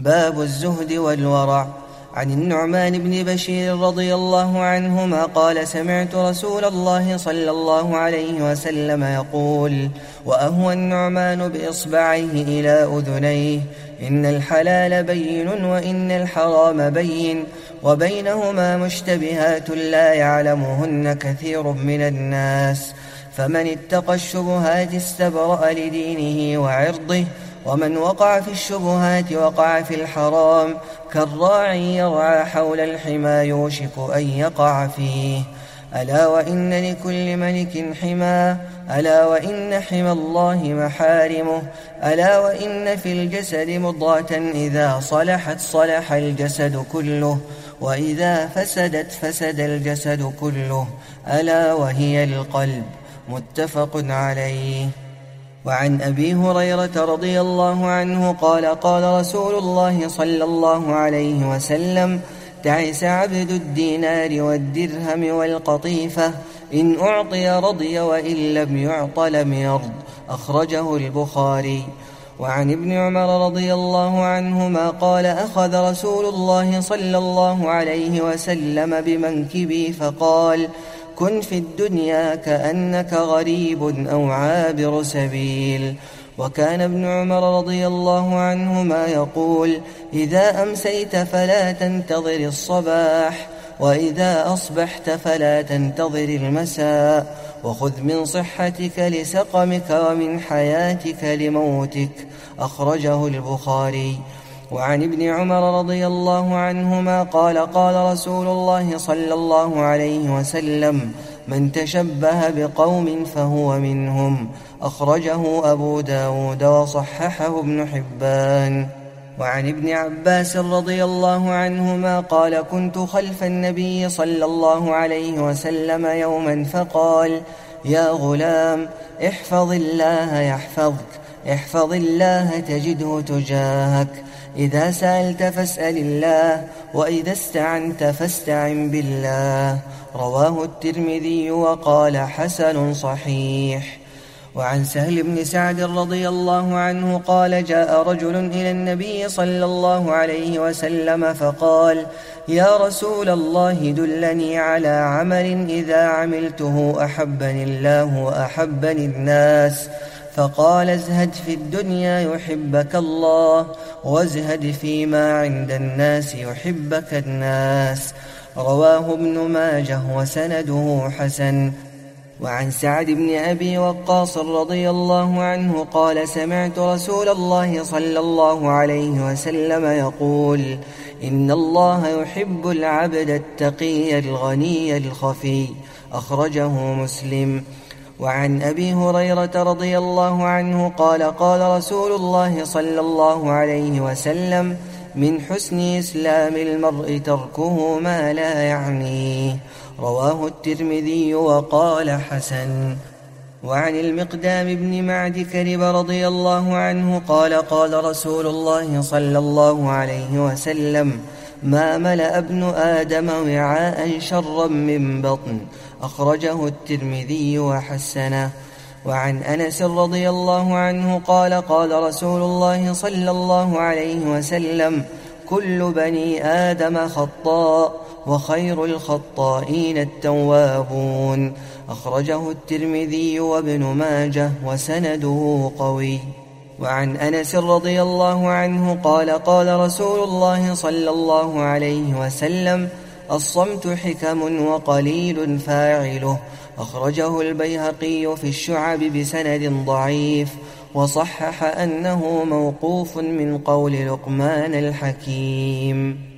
باب الزهد والورع. عن النعمان بن بشير رضي الله عنهما قال سمعت رسول الله صلى الله عليه وسلم يقول وأهوى النعمان بإصبعيه إلى أذنيه إن الحلال بين وإن الحرام بين وبينهما مشتبهات لا يعلمهن كثير من الناس. فمن اتقى الشبهات استبرأ لدينه وعرضه ومن وقع في الشبهات وقع في الحرام كالراعي يرعى حول الحمى يوشك أن يقع فيه. ألا وإن لكل ملك حمى ألا وإن حمى الله محارمه ألا وإن في الجسد مضغة إذا صلحت صلح الجسد كله وإذا فسدت فسد الجسد كله ألا وهي القلب. متفق عليه. وعن أبي هريرة رضي الله عنه قال قال رسول الله صلى الله عليه وسلم تعس عبد الدينار والدرهم والقطيفة إن أعطي رضي وإن لم يعط لم يرض أخرجه البخاري. وعن ابن عمر رضي الله عنهما قال أخذ رسول الله صلى الله عليه وسلم بمنكبي فقال كن في الدنيا كأنك غريب أو عابر سبيل. وكان ابن عمر رضي الله عنهما يقول إذا أمسيت فلا تنتظر الصباح وإذا أصبحت فلا تنتظر المساء. وخذ من صحتك لسقمك ومن حياتك لموتك. أخرجه البخاري. وعن ابن عمر رضي الله عنهما قال قال رسول الله صلى الله عليه وسلم من تشبه بقوم فهو منهم. أخرجه أبو داود وصححه ابن حبان. وعن ابن عباس رضي الله عنهما قال كنت خلف النبي صلى الله عليه وسلم يوما فقال يا غلام احفظ الله يحفظك احفظ الله تجده تجاهك. إذا سألت فاسأل الله وإذا استعنت فاستعن بالله. رواه الترمذي وقال حسن صحيح. وعن سهل بن سعد رضي الله عنه قال جاء رجل إلى النبي صلى الله عليه وسلم فقال يا رسول الله دلني على عمل إذا عملته أحبني الله وأحبني الناس. فقال ازهد في الدنيا يحبك الله وازهد فيما عند الناس يحبك الناس. رواه ابن ماجه وسنده حسن. وعن سعد بن أبي وقاص رضي الله عنه قال سمعت رسول الله صلى الله عليه وسلم يقول إن الله يحب العبد التقي الغني الخفي. أخرجه مسلم. وعن أبي هريرة رضي الله عنه قال قال رسول الله صلى الله عليه وسلم من حسن إسلام المرء تركه ما لا يعنيه رواه الترمذي وقال حسن. وعن المقدام بن معد كرب رضي الله عنه قال قال رسول الله صلى الله عليه وسلم ما ملأ ابن آدم وعاء شرا من بطن. أخرجه الترمذي وحسنه. وعن أنس رضي الله عنه قال قال رسول الله صلى الله عليه وسلم كل بني آدم خطاء وخير الخطائين التوابون. أخرجه الترمذي وابن ماجه وسنده قوي. وعن أنس رضي الله عنه قال قال رسول الله صلى الله عليه وسلم الصمت حكم وقليل فاعله. أخرجه البيهقي في الشعب بسند ضعيف وصحح أنه موقوف من قول لقمان الحكيم.